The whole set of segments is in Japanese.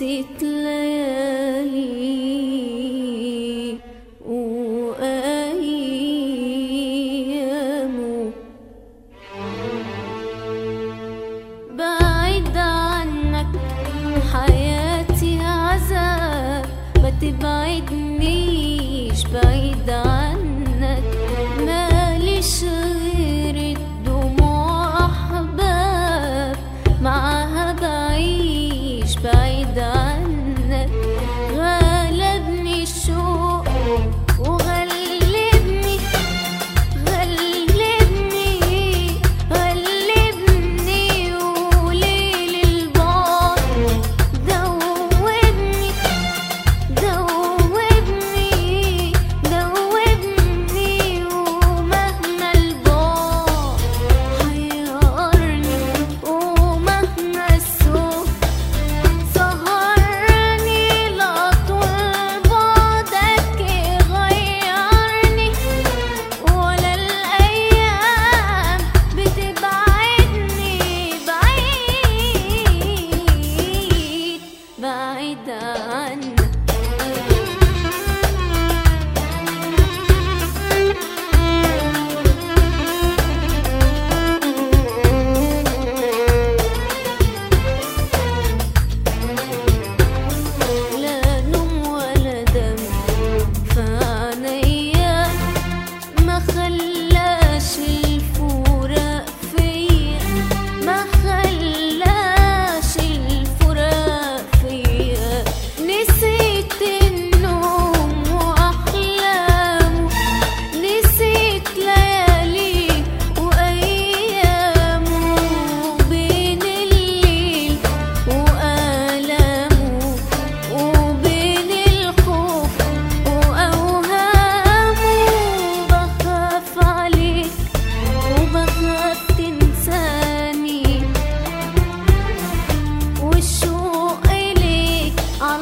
sit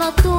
alto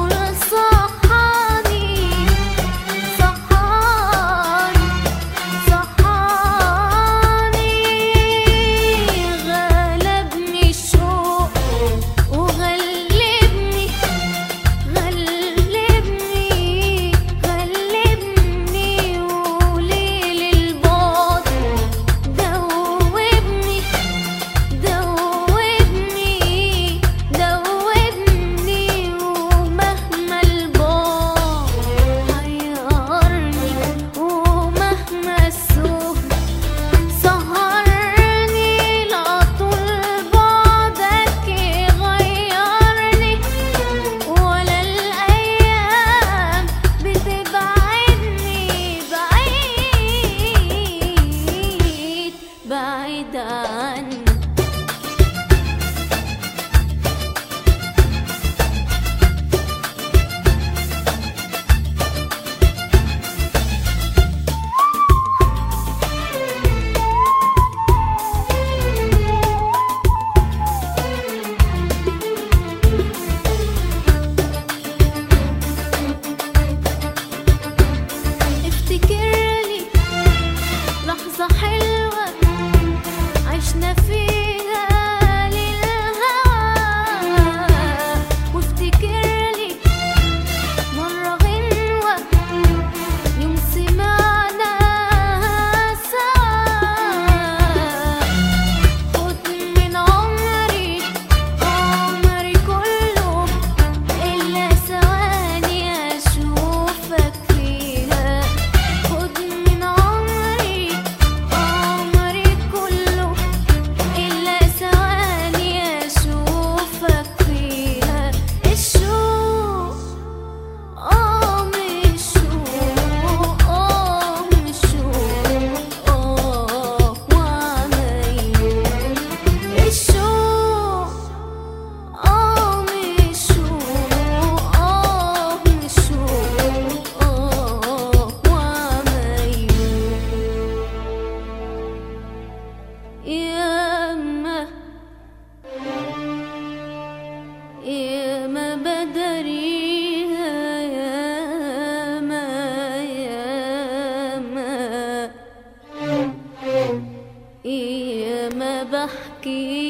की